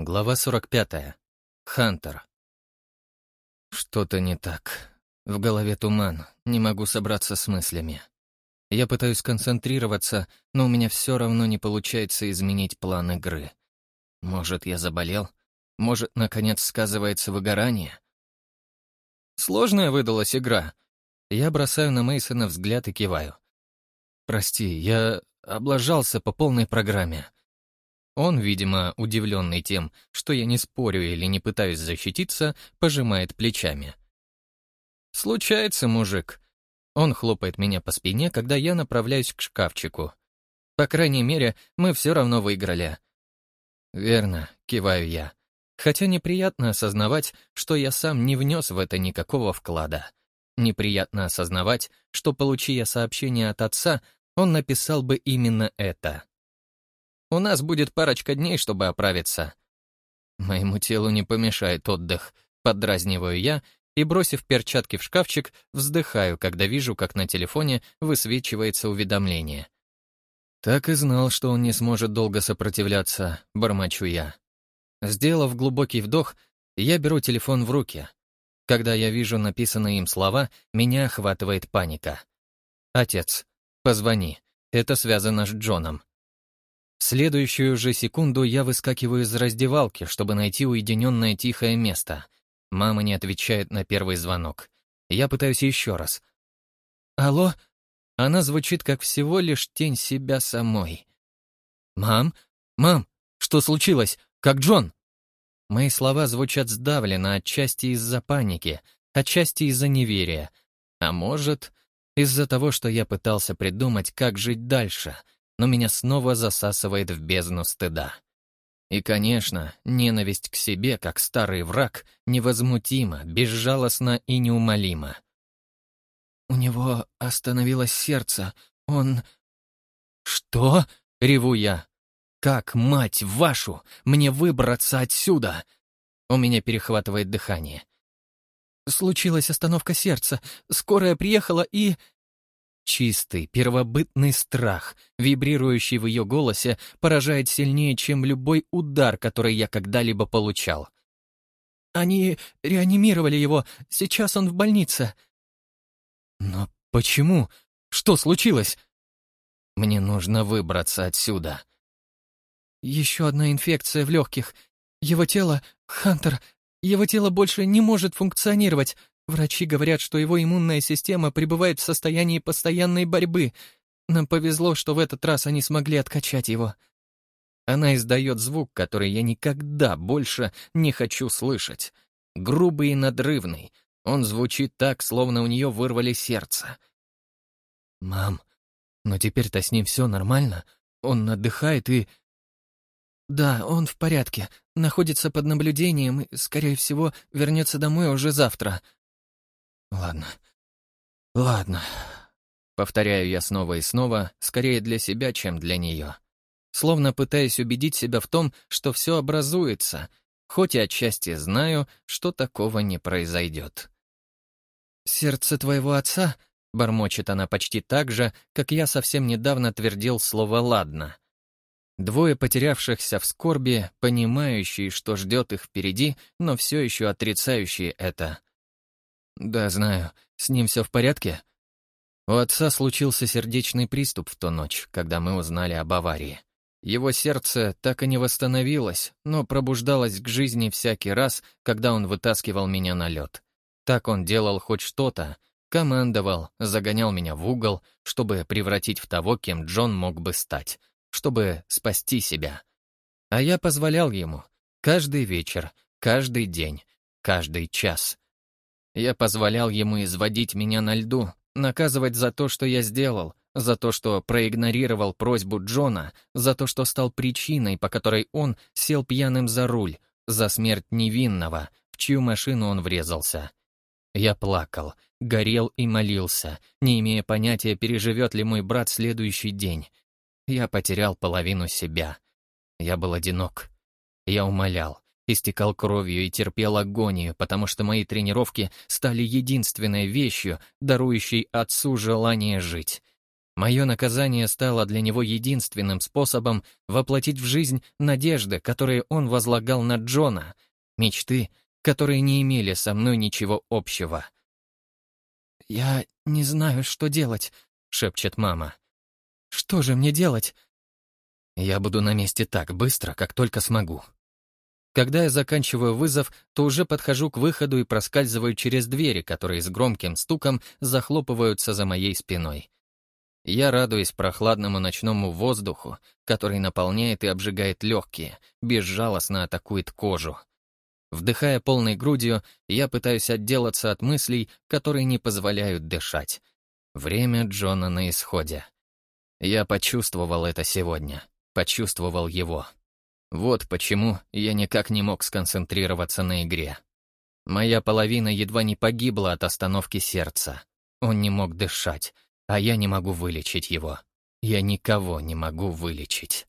Глава 45. Хантер. Что-то не так. В голове туман, не могу собраться с мыслями. Я пытаюсь концентрироваться, но у меня все равно не получается изменить план игры. Может, я заболел? Может, наконец сказывается выгорание? Сложная выдалась игра. Я бросаю на Мейсона взгляд и киваю. Прости, я облажался по полной программе. Он, видимо, удивленный тем, что я не спорю или не пытаюсь защититься, пожимает плечами. «Случается, мужик». Он хлопает меня по спине, когда я направляюсь к шкафчику. По крайней мере, мы все равно выиграли. «Верно», — киваю я. Хотя неприятно осознавать, что я сам не внес в это никакого вклада. Неприятно осознавать, что, получи я сообщение от отца, он написал бы именно это. У нас будет парочка дней, чтобы оправиться. Моему телу не помешает отдых, поддразниваю я и, бросив перчатки в шкафчик, вздыхаю, когда вижу, как на телефоне высвечивается уведомление. Так и знал, что он не сможет долго сопротивляться, бормочу я. Сделав глубокий вдох, я беру телефон в руки. Когда я вижу написанные им слова, меня охватывает паника. «Отец, позвони. Это связано с Джоном. В следующую же секунду я выскакиваю из раздевалки, чтобы найти уединенное тихое место. Мама не отвечает на первый звонок. Я пытаюсь еще раз. «Алло?» Она звучит как всего лишь тень себя самой. «Мам? Мам, что случилось? Как Джон?» Мои слова звучат сдавленно, отчасти из-за паники, отчасти из-за неверия. А может, из-за того, что я пытался придумать, как жить дальше — но меня снова засасывает в бездну стыда. И, конечно, ненависть к себе, как старый враг, невозмутима, безжалостна и неумолима. «У него остановилось сердце. Он...» «Что?» — реву я. «Как, мать вашу, мне выбраться отсюда?» У меня перехватывает дыхание. Случилась остановка сердца. Скорая приехала и... Чистый, первобытный страх, вибрирующий в ее голосе, поражает сильнее, чем любой удар, который я когда-либо получал. «Они реанимировали его. Сейчас он в больнице». «Но почему? Что случилось?» «Мне нужно выбраться отсюда». «Еще одна инфекция в легких. Его тело... Хантер... Его тело больше не может функционировать. Врачи говорят, что его иммунная система пребывает в состоянии постоянной борьбы. Нам повезло, что в этот раз они смогли откачать его. Она издает звук, который я никогда больше не хочу слышать. Грубый и надрывный. Он звучит так, словно у нее вырвали сердце. «Мам, но теперь-то с ним все нормально. Он отдыхает и...» «Да, он в порядке. Находится под наблюдением и, скорее всего, вернется домой уже завтра», Ладно. Ладно. Повторяю я снова и снова, скорее для себя, чем для нее. Словно пытаясь убедить себя в том, что все образуется, хоть и отчасти знаю, что такого не произойдет. «Сердце твоего отца?» — бормочет она почти так же, как я совсем недавно твердил слово «ладно». Двое потерявшихся в скорби, понимающие, что ждет их впереди, но все еще отрицающие это. «Да, знаю. С ним все в порядке?» У отца случился сердечный приступ в ту ночь, когда мы узнали об аварии. Его сердце так и не восстановилось, но пробуждалось к жизни всякий раз, когда он вытаскивал меня на лед. Так он делал хоть что-то, командовал, загонял меня в угол, чтобы превратить в того, кем Джон мог бы стать, чтобы спасти себя. А я позволял ему каждый вечер, каждый день, каждый час — я позволял ему изводить меня на льду, наказывать за то, что я сделал, за то, что проигнорировал просьбу Джона, за то, что стал причиной, по которой он сел пьяным за руль, за смерть невинного, в чью машину он врезался. Я плакал, горел и молился, не имея понятия, переживет ли мой брат следующий день. Я потерял половину себя. Я был одинок. Я умолял, истекал кровью и терпел агонию, потому что мои тренировки стали единственной вещью, дарующей отцу желание жить. Мое наказание стало для него единственным способом воплотить в жизнь надежды, которые он возлагал на Джона, мечты, которые не имели со мной ничего общего. «Я не знаю, что делать», — шепчет мама. «Что же мне делать?» «Я буду на месте так быстро, как только смогу». Когда я заканчиваю вызов, то уже подхожу к выходу и проскальзываю через двери, которые с громким стуком захлопываются за моей спиной. Я радуюсь прохладному ночному воздуху, который наполняет и обжигает легкие, безжалостно атакует кожу. Вдыхая полной грудью, я пытаюсь отделаться от мыслей, которые не позволяют дышать. Время Джона на исходе. Я почувствовал это сегодня. Почувствовал его. Вот почему я никак не мог сконцентрироваться на игре. Моя половина едва не погибла от остановки сердца. Он не мог дышать, а я не могу вылечить его. Я никого не могу вылечить.